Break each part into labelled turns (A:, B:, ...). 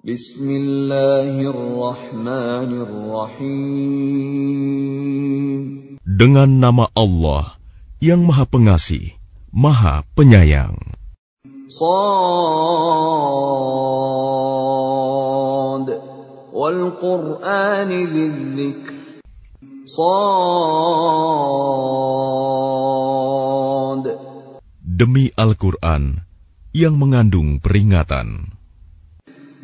A: Bismillahirrahmanirrahim. Dengan nama Allah yang Maha Pengasih, Maha Penyayang.
B: Sad wal. Sad
A: Demi Al-Qur'an yang mengandung peringatan.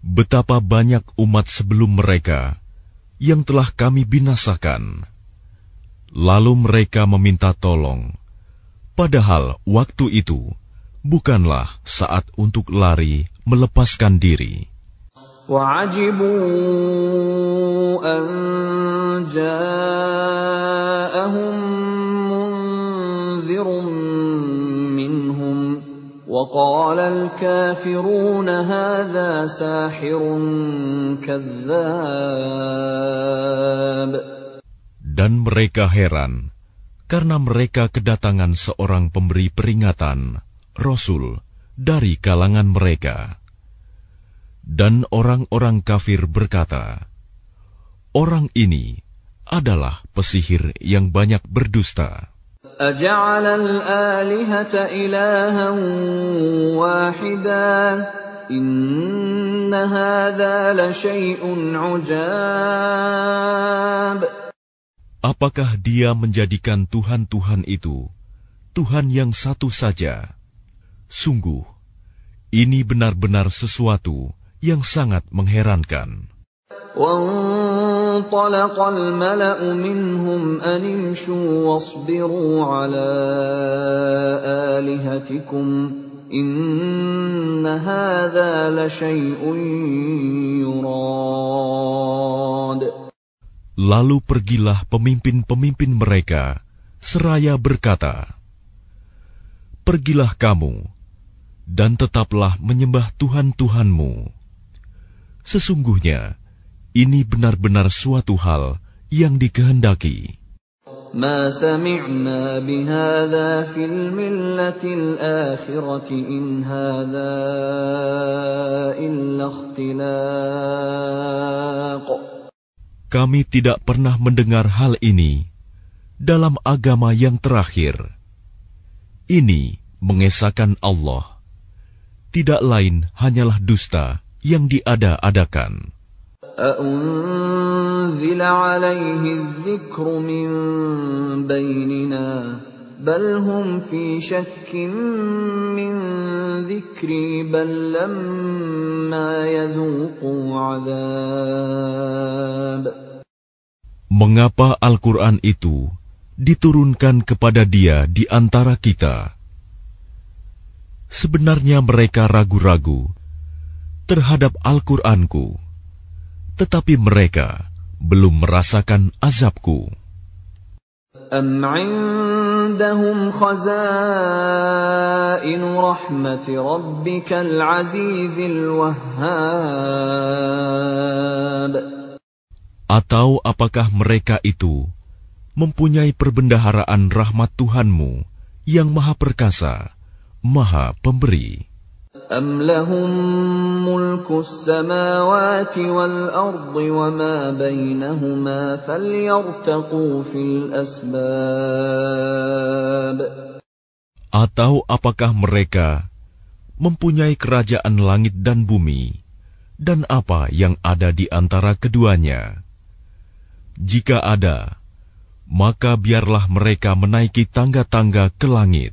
A: betapa banyak umat sebelum mereka yang telah kami binasakan. Lalu mereka meminta tolong, padahal waktu itu bukanlah saat untuk lari melepaskan diri.
B: وعجبوا أن جاءهم منذر وقال الكافرون هذا ساحر كذاب
A: Dan mereka heran karena mereka kedatangan seorang pemberi peringatan, Rasul, dari kalangan mereka. Dan orang-orang kafir berkata, Orang ini adalah pesihir yang banyak berdusta.
B: أجعل الآلهة إلها واحدا إن هذا لشيء عجاب
A: Apakah dia menjadikan Tuhan-Tuhan itu Tuhan yang satu saja? Sungguh, ini benar-benar sesuatu yang sangat mengherankan.
B: وانطلق الملأ منهم أن امشوا واصبروا على آلهتكم إن هذا لشيء يراد
A: Lalu pergilah pemimpin-pemimpin mereka seraya berkata, Pergilah kamu dan tetaplah menyembah Tuhan-Tuhanmu. Sesungguhnya, ini benar-benar suatu hal yang dikehendaki.
B: ما سمعنا بهذا في الملة الآخرة إن هذا إلا اختلاق
A: Kami tidak pernah mendengar hal ini dalam agama yang terakhir. Ini mengesahkan Allah. Tidak lain hanyalah dusta yang diada-adakan.
B: أأنزل عليه الذكر من بيننا بل هم في شك من ذكري بل لما يذوقوا عذاب
A: Mengapa Al-Quran itu diturunkan kepada dia di antara kita? Sebenarnya mereka ragu-ragu terhadap Al-Quranku tetapi mereka belum merasakan azabku.
B: أم عندهم خزائن رحمة ربك العزيز الوهاب
A: Atau apakah mereka itu mempunyai perbendaharaan rahmat Tuhanmu yang maha perkasa, maha pemberi?
B: أم لهم ملك السماوات والأرض وما بينهما فليرتقوا في الأسباب
A: Atau apakah mereka mempunyai kerajaan langit dan bumi, dan apa yang ada di antara keduanya? Jika ada, maka biarlah mereka menaiki tangga-tangga ke langit.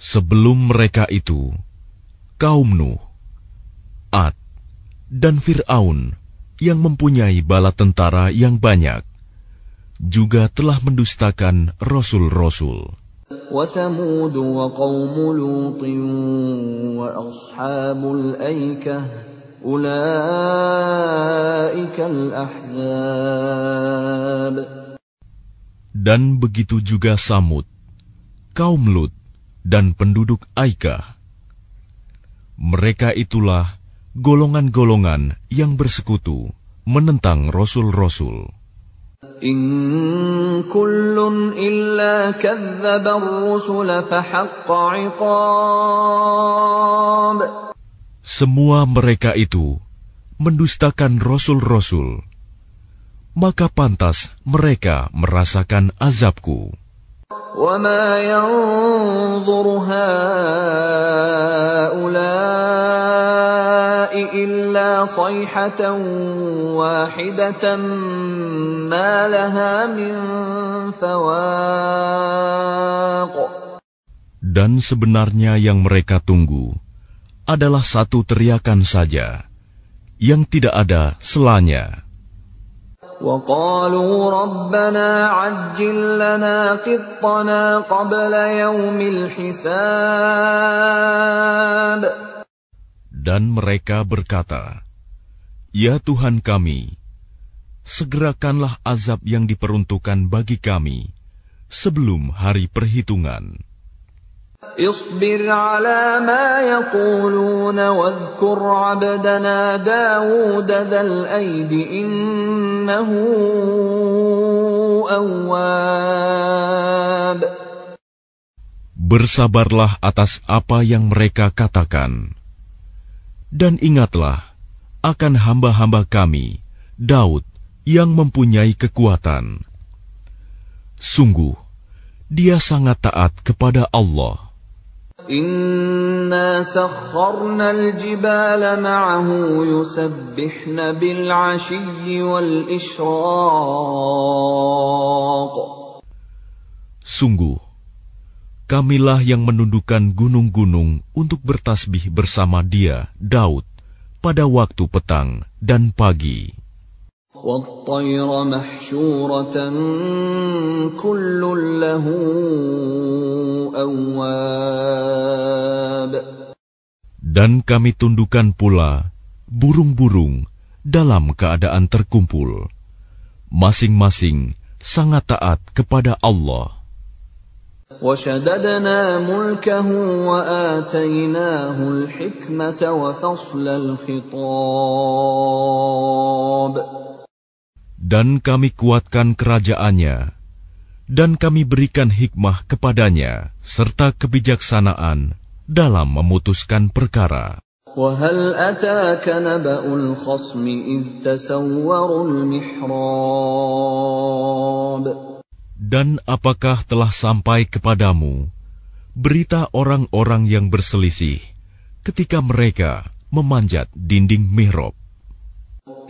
A: Sebelum mereka itu, kaum Nuh, Ad, dan Fir'aun yang mempunyai bala tentara yang banyak, juga telah mendustakan rasul-rasul.
B: وثمود وقوم لوط وأصحاب الأيكة أولئك الأحزاب
A: Dan begitu juga Samud, kaum Lut, dan penduduk Aika. Mereka itulah golongan-golongan yang bersekutu menentang rasul-rasul. Semua mereka itu mendustakan rasul-rasul. Maka pantas mereka merasakan azabku.
B: وما ينظر هؤلاء إلا صيحة واحدة ما لها من فواق
A: Dan sebenarnya yang mereka tunggu adalah satu teriakan saja, yang tidak ada selanya.
B: وقالوا ربنا عجل لنا قطنا قبل يوم الحساب
A: Dan mereka berkata, Ya Tuhan kami, segerakanlah azab yang diperuntukkan bagi kami sebelum hari perhitungan.
B: اصبر على ما يقولون واذكر عبدنا داود ذا الأيد إنه أواب
A: Bersabarlah atas apa yang mereka katakan. Dan ingatlah akan hamba-hamba kami, Daud, yang mempunyai kekuatan. Sungguh, dia sangat taat kepada Allah.
B: Inna sakharna al-jibala ma'ahu yusabbihna bil'ashiyyi wal-ishraq.
A: Sungguh, kamilah yang menundukkan gunung-gunung untuk bertasbih bersama dia, Daud, pada waktu petang dan pagi.
B: والطير محشورة كل له أواب
A: Dan kami tundukkan pula burung-burung dalam keadaan terkumpul. Masing-masing sangat taat kepada Allah.
B: وشددنا ملكه وآتيناه الحكمة وفصل الخطاب
A: Dan kami kuatkan kerajaannya, dan kami berikan hikmah kepadanya, serta kebijaksanaan dalam memutuskan perkara.
B: وهل أتاك نبأ الخصم إذ تسوروا المحراب
A: Dan apakah telah sampai kepadamu berita orang-orang yang berselisih ketika mereka memanjat dinding mihrab?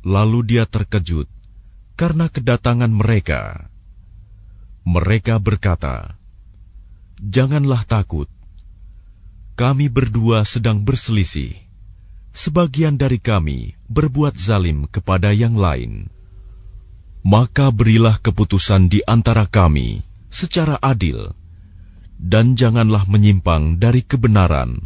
A: lalu dia terkejut karena kedatangan mereka. Mereka berkata, "Janganlah takut, kami berdua sedang berselisih. Sebagian dari kami berbuat zalim kepada yang lain. Maka berilah keputusan di antara kami secara adil, dan janganlah menyimpang dari kebenaran,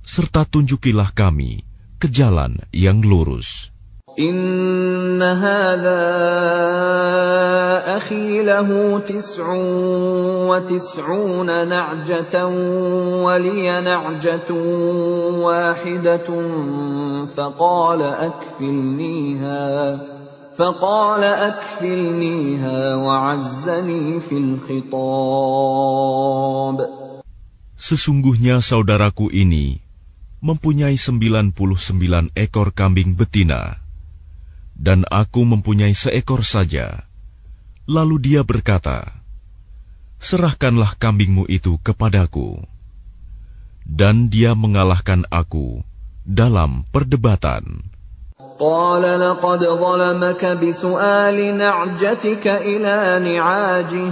A: serta tunjukilah kami ke jalan yang lurus."
B: إن هذا أخي له تسع وتسعون نعجة ولي نعجة واحدة فقال أكفلنيها فقال أكفلنيها وعزني في الخطاب.
A: Sesungguhnya saudaraku ini mempunyai 99 ekor kambing betina, dan aku mempunyai seekor saja. Lalu dia berkata, Serahkanlah kambingmu itu kepadaku. Dan dia mengalahkan aku dalam perdebatan.
B: قال لقد ظلمك بسؤال نعجتك إلى نعاجه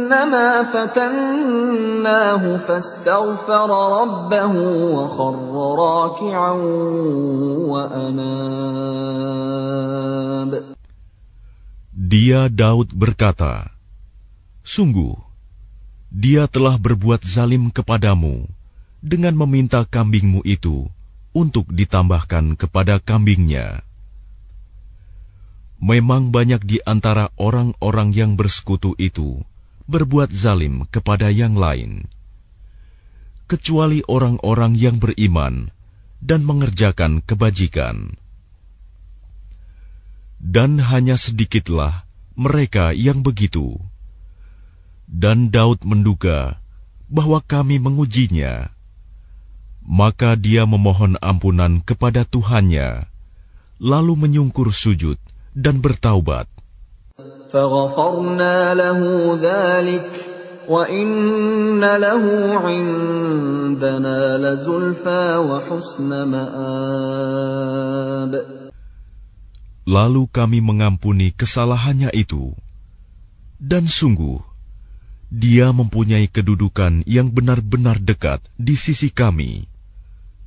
B: أنما فتناه فاستغفر ربه وخر راكعا وأناب
A: Dia Daud berkata, Sungguh, dia telah berbuat zalim kepadamu dengan meminta kambingmu itu untuk ditambahkan kepada kambingnya. Memang banyak di antara orang-orang yang bersekutu itu berbuat zalim kepada yang lain, kecuali orang-orang yang beriman dan mengerjakan kebajikan. Dan hanya sedikitlah mereka yang begitu. Dan Daud menduga bahwa kami mengujinya. Maka dia memohon ampunan kepada Tuhannya, lalu menyungkur sujud dan bertaubat.
B: فغفرنا له ذلك وإن له عندنا لزلفى وحسن مآب
A: Lalu kami mengampuni kesalahannya itu. Dan sungguh, dia mempunyai kedudukan yang benar-benar dekat di sisi kami,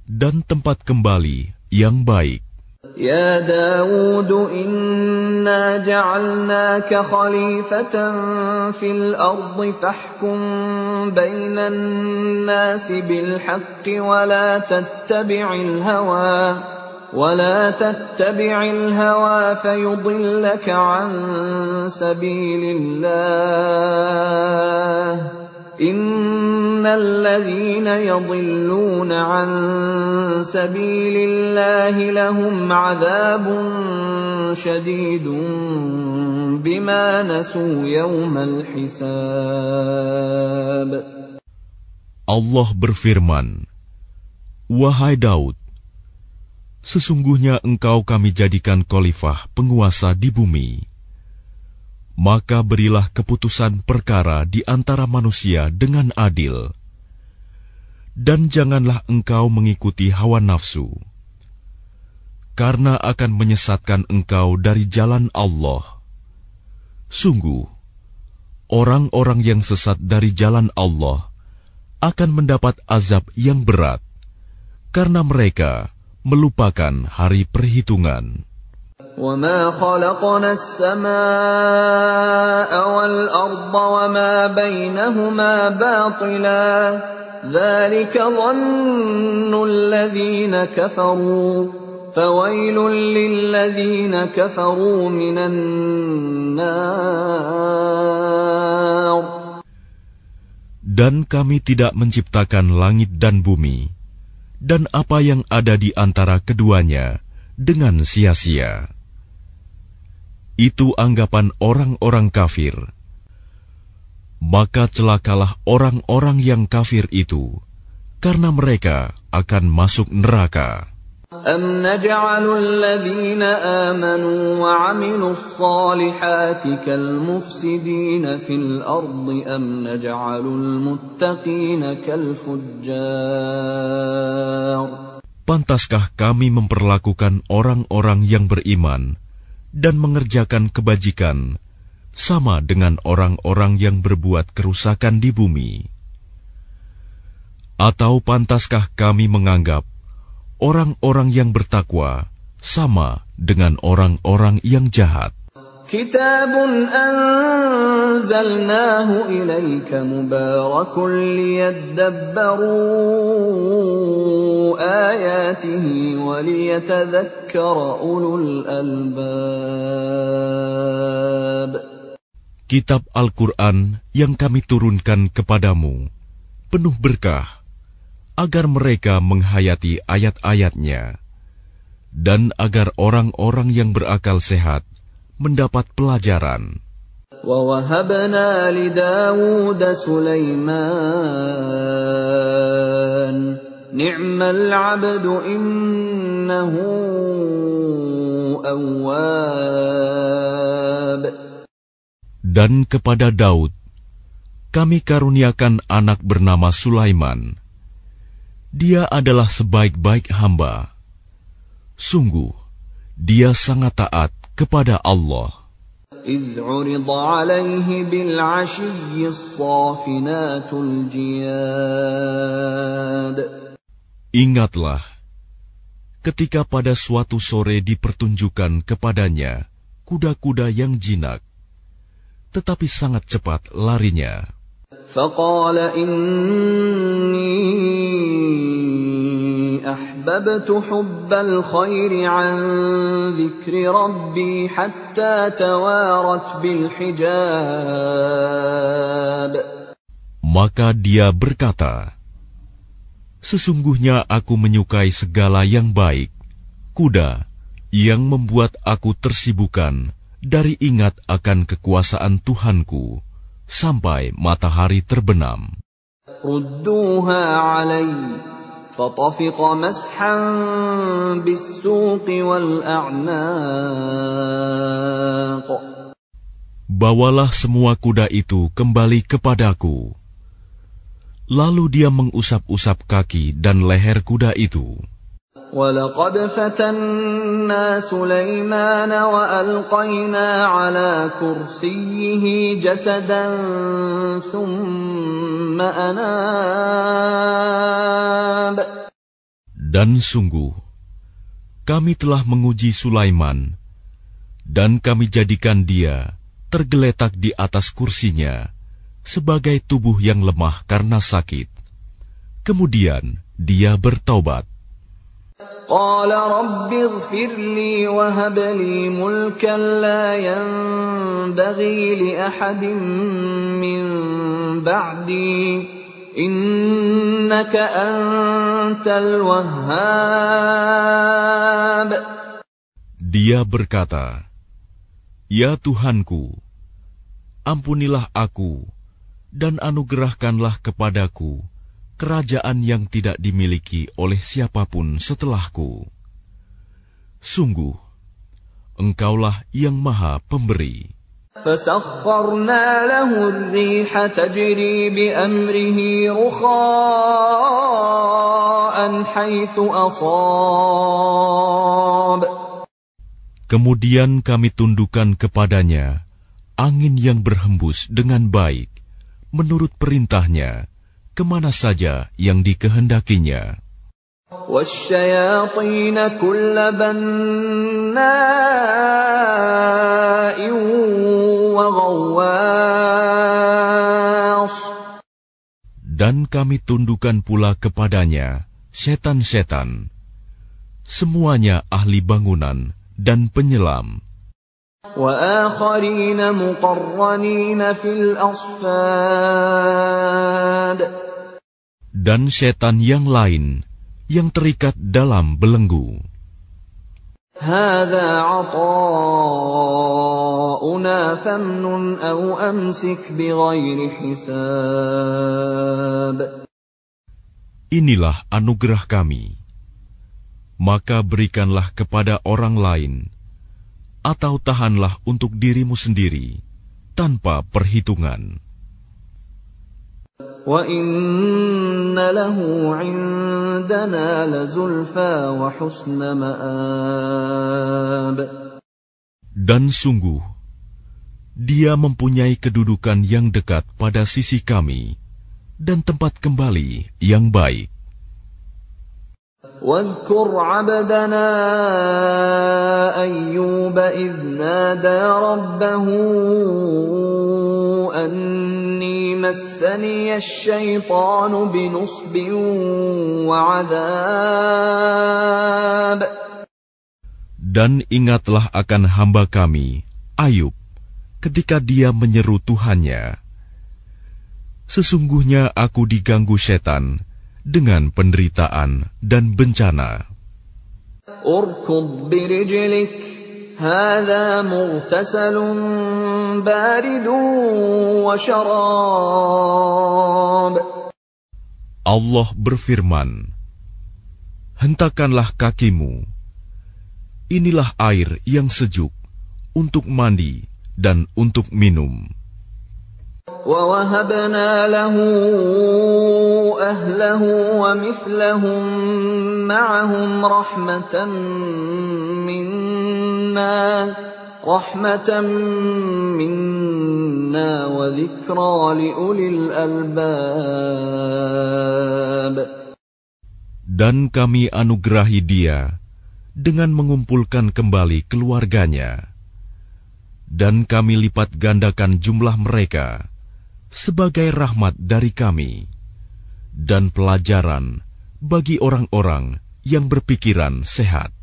A: dan tempat kembali yang baik.
B: يا داود إنا جعلناك خليفة في الأرض فاحكم بين الناس بالحق ولا تتبع الهوى فيضلك عن سبيل الله. إن الذين يضلون عن سبيل الله لهم عذاب شديد بما نسوا يوم الحساب
A: Allah berfirman, Wahai Daud, sesungguhnya engkau kami jadikan khalifah penguasa di bumi. Maka berilah keputusan perkara di antara manusia dengan adil. Dan janganlah engkau mengikuti hawa nafsu, karena akan menyesatkan engkau dari jalan Allah. Sungguh, orang-orang yang sesat dari jalan Allah akan mendapat azab yang berat, karena mereka melupakan hari perhitungan.
B: وما خلقنا السماء والأرض وما بينهما باطلا ذلك ظن الذين كفروا فويل للذين كفروا من النار
A: Dan kami tidak menciptakan langit dan bumi, dan apa yang ada di antara keduanya dengan sia-sia. Itu anggapan orang-orang kafir. Maka celakalah orang-orang yang kafir itu, karena mereka akan masuk neraka.
B: أم نجعل الذين آمنوا وعملوا الصالحات كالمفسدين في الأرض أم نجعل المتقين كالفجار
A: Pantaskah kami memperlakukan orang-orang yang beriman dan mengerjakan kebajikan sama dengan orang-orang yang berbuat kerusakan di bumi? Atau pantaskah kami menganggap orang-orang yang bertakwa sama dengan orang-orang yang jahat?
B: كتاب أنزلناه إليك مبارك ليدبروا آياته وليتذكر أولو الألباب
A: Kitab Al-Quran yang kami turunkan kepadamu penuh berkah agar mereka menghayati ayat-ayatnya dan agar orang-orang yang berakal sehat mendapat pelajaran.
B: ووهبنا لداود سليمان نعم العبد إنه أواب
A: Dan kepada Daud, kami karuniakan anak bernama Sulaiman. Dia adalah sebaik-baik hamba. Sungguh, dia sangat taat kepada Allah.
B: إذ عرض عليه بالعشي الصافنات الجياد
A: Ingatlah, ketika pada suatu sore dipertunjukkan kepadanya kuda-kuda yang jinak, tetapi sangat cepat larinya.
B: فقال إني أحببت حب الخير عن ذكر ربي حتى توارت بالحجاب
A: Maka dia berkata, Sesungguhnya aku menyukai segala yang baik, kuda yang membuat aku tersibukan dari ingat akan kekuasaan Tuhanku sampai matahari terbenam.
B: ردوها علي فطفق مسحا بالسوق والأعناق
A: Bawalah semua kuda itu kembali kepadaku. Lalu dia mengusap-usap kaki dan leher kuda itu.
B: ولقد فتنا سليمان وألقينا على كرسيه جسدا ثم أناب
A: Dan sungguh, kami telah menguji Sulaiman, dan kami jadikan dia tergeletak di atas kursinya sebagai tubuh yang lemah karena sakit. Kemudian dia bertaubat.
B: قال رب اغفر لي وهب لي ملكا لا ينبغي لأحد من بعدي إنك أنت الوهاب
A: Dia berkata, Ya Tuhanku, ampunilah aku dan anugerahkanlah kepadaku kerajaan yang tidak dimiliki oleh siapapun setelahku. Sungguh, Engkaulah yang Maha Pemberi.
B: فسخرنا له الريح تجري بأمره رخاء حيث أصاب
A: Kemudian kami tundukkan kepadanya angin yang berhembus dengan baik, menurut perintahnya, kemana saja yang dikehendakinya.
B: والشياطين كل بناء وغواص
A: Dan kami tundukkan pula kepadanya setan-setan, semuanya ahli bangunan dan penyelam,
B: وآخرين مقرنين في الأصفاد
A: dan setan yang lain yang terikat dalam belenggu. Inilah anugerah kami. Maka berikanlah kepada orang lain, atau tahanlah untuk dirimu sendiri tanpa perhitungan.
B: وإن له عندنا لزلفى وحسن مآب
A: Dan sungguh, dia mempunyai kedudukan yang dekat pada sisi kami, dan tempat kembali yang baik.
B: واذكر عبدنا أيوب إذ نادى ربه أني مسني الشيطان بنصب وعذاب
A: Dan ingatlah akan hamba kami, Ayub, ketika dia menyeru Tuhannya. Sesungguhnya aku diganggu setan dengan penderitaan dan bencana.
B: اركض برجلك هذا مغتسل بارد وشراب
A: Allah berfirman, Hentakanlah kakimu. Inilah air yang sejuk untuk mandi dan untuk minum.
B: ووهبنا له اهله ومثلهم معهم رحمه منا رحمه منا وذكرى لاولي الالباب
A: Dan kami anugerahi dia dengan mengumpulkan kembali keluarganya. Dan kami lipat gandakan jumlah mereka sebagai rahmat dari kami dan pelajaran bagi orang-orang yang berpikiran sehat.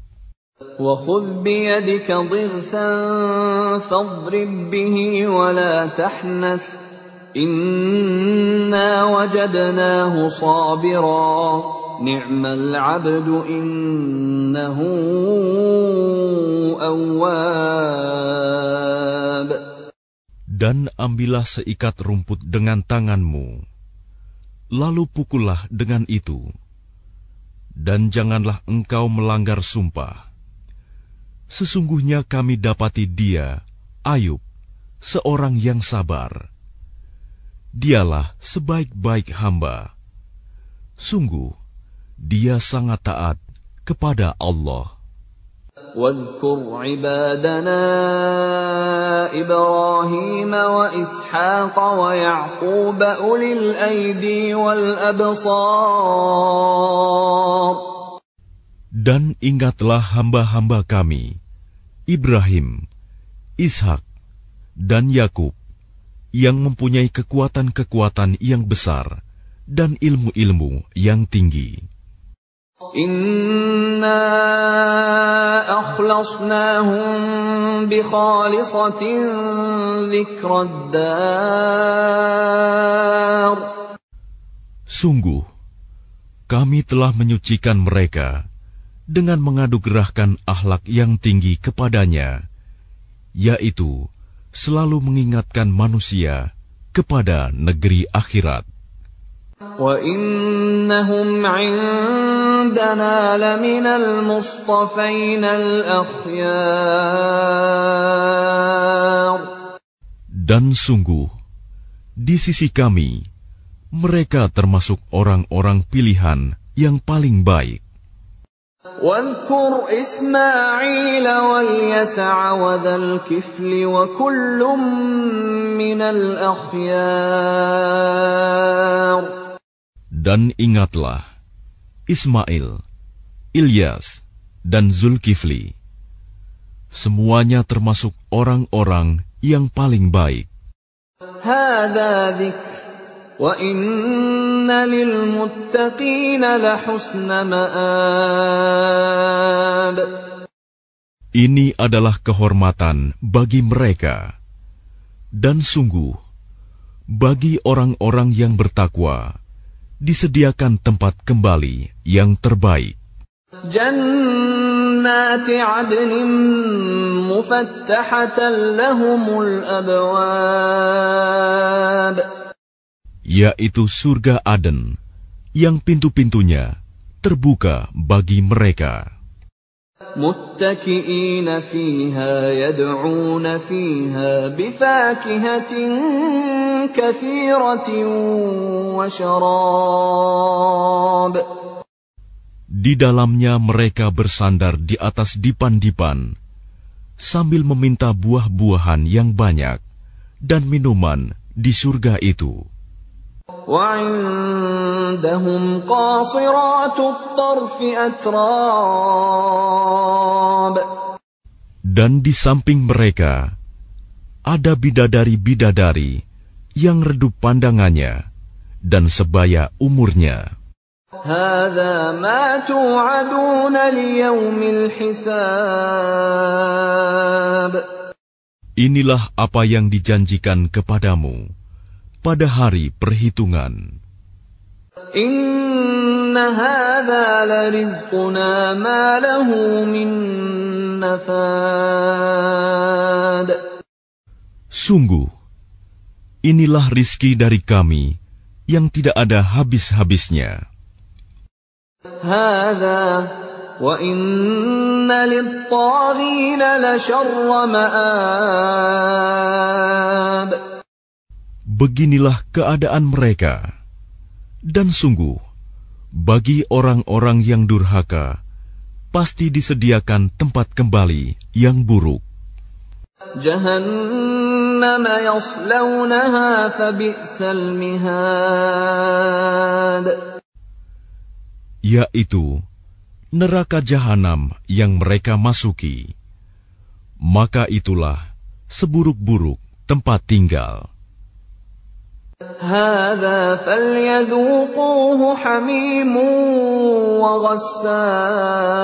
B: وخذ بيدك ضغثا فاضرب به ولا تحنث إنا وجدناه صابرا نعم العبد إنه أواب
A: dan ambillah seikat rumput dengan tanganmu, lalu pukullah dengan itu, dan janganlah engkau melanggar sumpah. Sesungguhnya kami dapati dia, Ayub, seorang yang sabar. Dialah sebaik-baik hamba. Sungguh, dia sangat taat kepada Allah.
B: واذكر عبادنا إبراهيم وإسحاق ويعقوب أولي الأيدي والأبصار
A: Dan ingatlah hamba-hamba kami, Ibrahim, Ishak, dan Yakub, yang mempunyai kekuatan-kekuatan yang besar dan ilmu-ilmu yang tinggi.
B: Inna akhlasnahum.
A: Sungguh, kami telah menyucikan mereka dengan mengadu gerahkan ahlak yang tinggi kepadanya, yaitu selalu mengingatkan manusia kepada negeri akhirat.
B: وإنهم عندنا لمن المصطفين الأخيار
A: Dan sungguh, di sisi kami, mereka termasuk orang-orang pilihan yang paling baik.
B: واذكر إسماعيل واليسع وذا الكفل وكل من الأخيار
A: Dan ingatlah, Ismail, Ilyas, dan Zulkifli. Semuanya termasuk orang-orang yang paling baik. Ini adalah kehormatan bagi mereka. Dan sungguh, bagi orang-orang yang bertakwa, disediakan tempat kembali yang terbaik.
B: جنات عدن مفتحة لهم الأبواب
A: Yaitu surga Aden, yang pintu-pintunya terbuka bagi mereka.
B: متكئين فيها يدعون فيها بفاكهة كثيرة وشراب
A: Di dalamnya mereka bersandar di atas dipan-dipan, sambil meminta buah-buahan yang banyak dan minuman di surga itu.
B: وعندهم قاصرات الطرف أتراب
A: Dan di samping mereka ada bidadari-bidadari yang redup pandangannya dan sebaya umurnya.
B: هذا ما توعدون ليوم الحساب
A: Inilah apa yang dijanjikan kepadamu pada hari perhitungan. Sungguh, inilah rizki dari kami yang tidak ada habis-habisnya beginilah keadaan mereka. Dan sungguh, bagi orang-orang yang durhaka, pasti disediakan tempat kembali yang buruk.
B: Jahannam yaslawnaha.
A: Yaitu, neraka jahanam yang mereka masuki. Maka itulah seburuk-buruk tempat tinggal.
B: هذا فليذوقوه حميم وغساق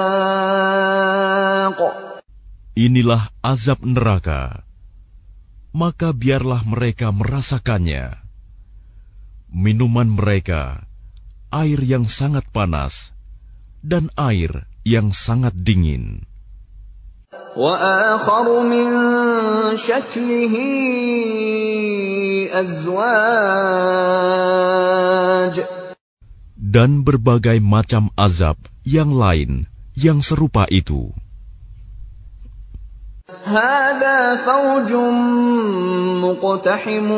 A: Inilah azab neraka. Maka biarlah mereka merasakannya. Minuman mereka, air yang sangat panas, dan air yang sangat dingin.
B: وآخر من شكله أزواج
A: Dan berbagai macam azab yang lain yang serupa itu.
B: هذا فوج مقتحم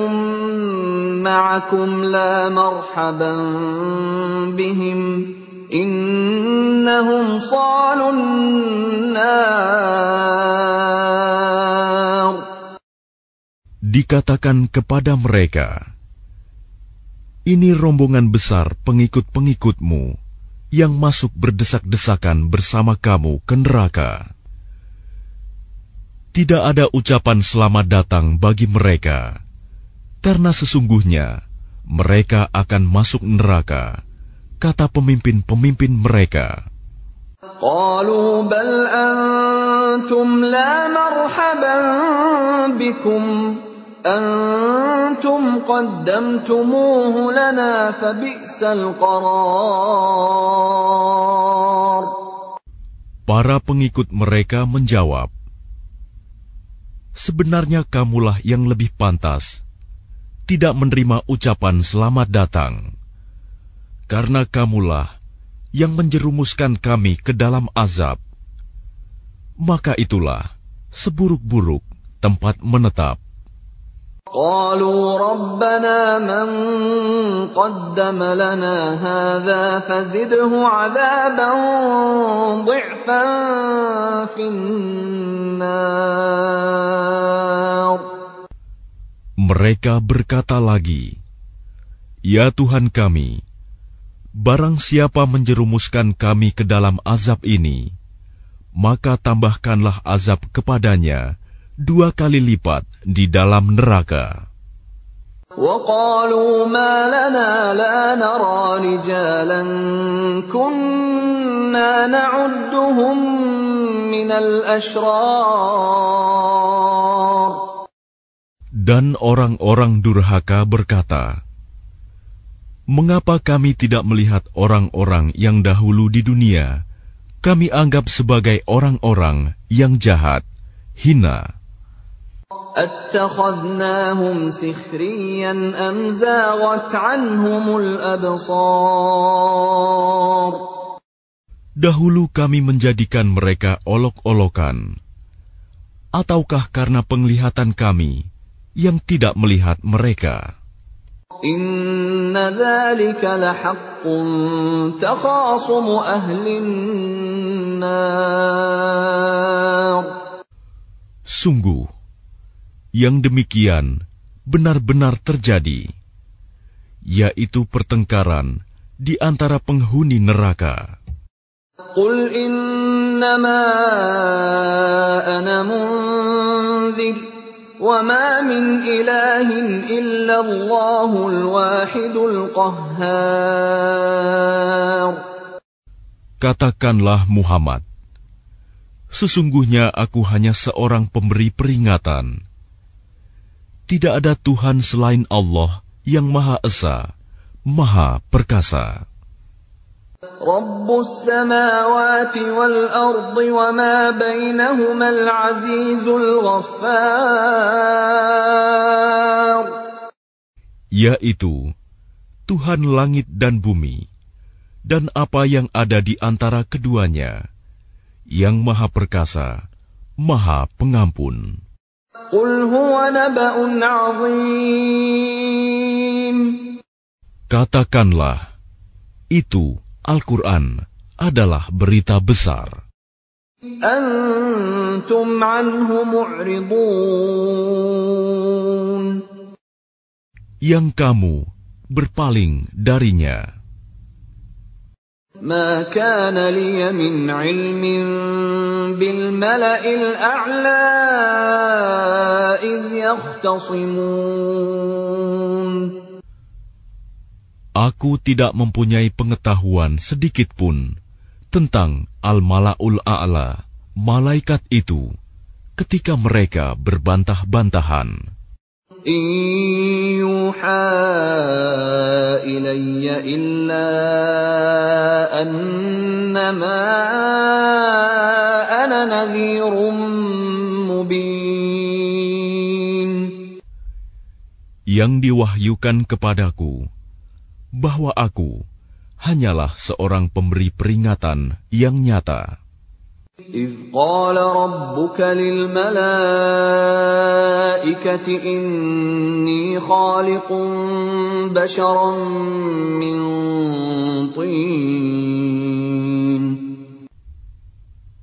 B: معكم لا مرحبا بهم innahum salun nar.
A: Dikatakan kepada mereka, ini rombongan besar pengikut-pengikutmu yang masuk berdesak-desakan bersama kamu ke neraka. Tidak ada ucapan selamat datang bagi mereka, karena sesungguhnya mereka akan masuk neraka kata pemimpin-pemimpin mereka.
B: قالوا بل أنتم لا مرحبا بكم أنتم قدمتموه لنا فبئس القرار
A: Para pengikut mereka menjawab, Sebenarnya kamulah yang lebih pantas tidak menerima ucapan selamat datang, karena kamulah yang menjerumuskan kami ke dalam azab. Maka itulah seburuk-buruk tempat menetap.
B: قالوا ربنا من قدم لنا هذا فزده عذابا ضعفا في النار
A: Mereka berkata lagi, Ya Tuhan kami, barang siapa menjerumuskan kami ke dalam azab ini, maka tambahkanlah azab kepadanya dua kali lipat di dalam neraka.
B: وقالوا ما لنا لا نرى رجالا كنا نعدهم من الأشرار
A: Dan orang-orang durhaka berkata, Mengapa kami tidak melihat orang-orang yang dahulu di dunia? Kami anggap sebagai orang-orang yang jahat, hina. Dahulu kami menjadikan mereka olok-olokan. Ataukah karena penglihatan kami yang tidak melihat mereka? Sungguh, yang demikian benar-benar terjadi, yaitu pertengkaran di antara penghuni neraka.
B: Qul innama وما من إله إلا الله الواحد القهار
A: Katakanlah Muhammad, sesungguhnya aku hanya seorang pemberi peringatan. Tidak ada Tuhan selain Allah yang Maha Esa, Maha Perkasa.
B: Rabbus samawati.
A: Yaitu Tuhan langit dan bumi dan apa yang ada di antara keduanya yang maha perkasa, maha pengampun. Katakanlah, itu Al-Quran adalah berita besar.
B: أنتم عنه معرضون
A: Yang kamu berpaling darinya.
B: ما كان لي من علم بالملأ الأعلى إذ يختصمون
A: Aku tidak mempunyai pengetahuan sedikit pun tentang Al-Mala'ul A'la, malaikat itu, ketika mereka berbantah-bantahan.
B: إن يوحى إلي إلا أنما أنا نذير مبين
A: Yang diwahyukan kepadaku bahwa aku hanyalah seorang pemberi peringatan yang nyata.
B: إذ قال ربك للملائكة إني خالق بشرا من طين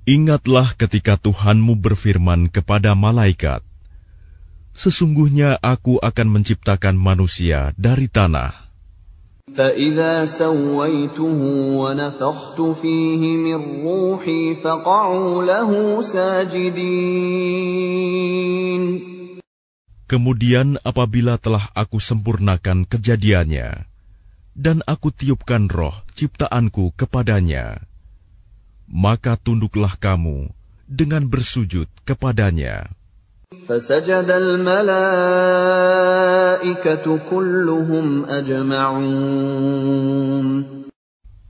A: Ingatlah ketika Tuhanmu berfirman kepada malaikat, Sesungguhnya aku akan menciptakan manusia dari tanah.
B: فإذا سويته ونفخت فيه من روحي فقعوا له ساجدين
A: Kemudian apabila telah aku sempurnakan kejadiannya, dan aku tiupkan roh ciptaanku kepadanya, maka tunduklah kamu dengan bersujud kepadanya.
B: فسجد الملائكة كلهم أجمعون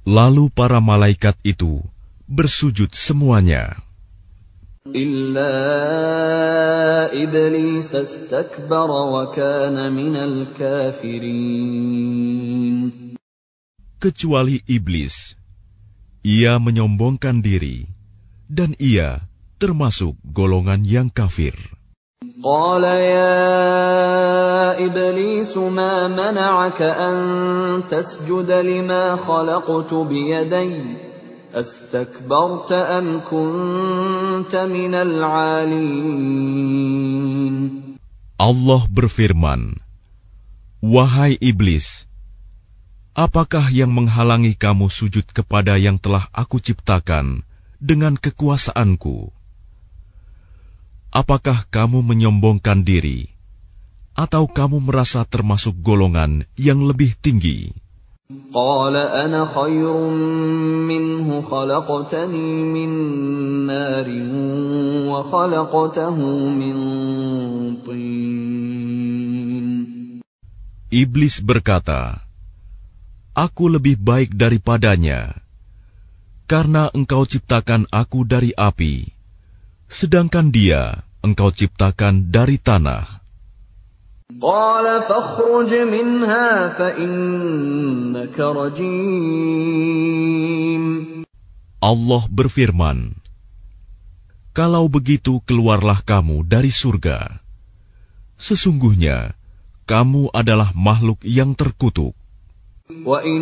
A: Lalu para malaikat itu bersujud semuanya,
B: إلا إبليس استكبر وكان من الكافرين
A: kecuali iblis. Ia menyombongkan diri, dan ia termasuk golongan yang kafir.
B: قال يا إبليس ما منعك أن تسجد لما خلقت بيدي أستكبرت أم كنت من العالين
A: Allah berfirman, Wahai iblis, apakah yang menghalangi kamu sujud kepada yang telah aku ciptakan dengan kekuasaanku? Apakah kamu menyombongkan diri, atau kamu merasa termasuk golongan yang lebih tinggi?
B: قال أنا خير منه خلقتني من نار وخلقته من طين
A: Iblis berkata, Aku lebih baik daripadanya, karena engkau ciptakan aku dari api, sedangkan dia engkau ciptakan dari tanah.
B: قال فاخرج منها فإنك رجيم
A: Allah berfirman, Kalau begitu keluarlah kamu dari surga. Sesungguhnya, kamu adalah makhluk yang terkutuk.
B: وإن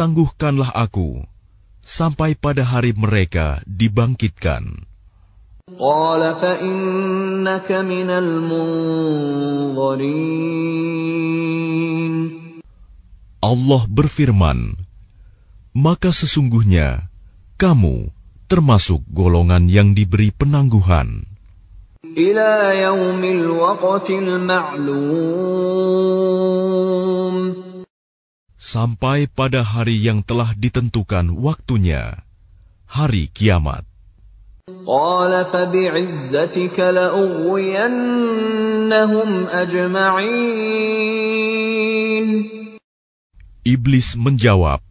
A: tangguhkanlah aku sampai pada hari mereka dibangkitkan. Allah berfirman, maka sesungguhnya kamu termasuk golongan yang diberi penangguhan.
B: Yaumil waqtil ma'lum
A: sampai pada hari yang telah ditentukan waktunya, hari kiamat.
B: قال فبعزتك لأغوينهم أجمعين
A: Iblis menjawab,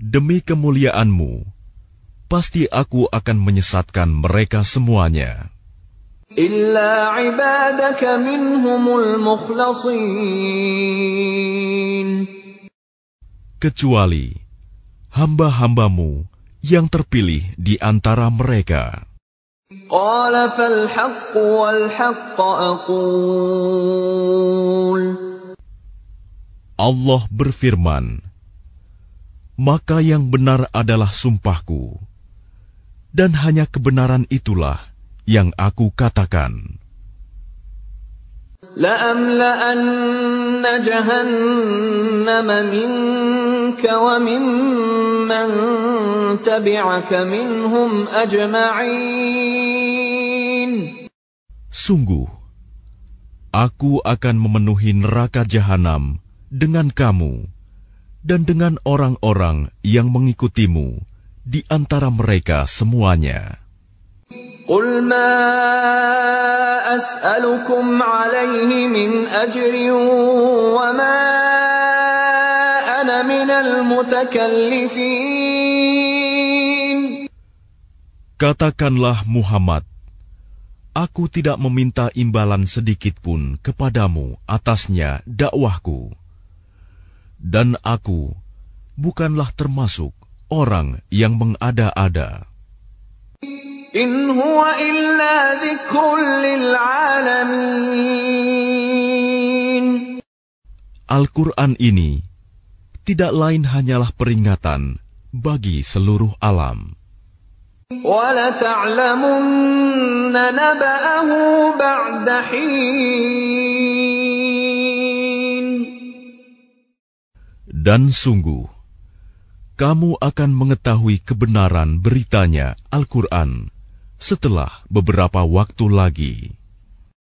A: Demi kemuliaanmu, pasti aku akan menyesatkan mereka semuanya.
B: إلا عبادك منهم المخلصين
A: Kecuali hamba-hambamu yang terpilih di antara mereka.
B: قال فالحق والحق أقول
A: Allah berfirman, Maka yang benar adalah sumpahku, dan hanya kebenaran itulah yang aku katakan.
B: لأملأن جهنم منك وممن تبعك منهم أجمعين
A: Sungguh, aku akan memenuhi neraka jahanam dengan kamu dan dengan orang-orang yang mengikutimu di antara mereka semuanya.
B: قل ما أسألكم عليه من أجر وما أنا من المتكلفين
A: Katakanlah Muhammad, aku tidak meminta imbalan sedikit pun kepadamu atasnya dakwahku. Dan aku bukanlah termasuk orang yang mengada-ada.
B: In huwa illa lil.
A: Al-Qur'an ini tidak lain hanyalah peringatan bagi seluruh alam. Dan sungguh, kamu akan mengetahui kebenaran beritanya Al-Quran setelah beberapa waktu lagi.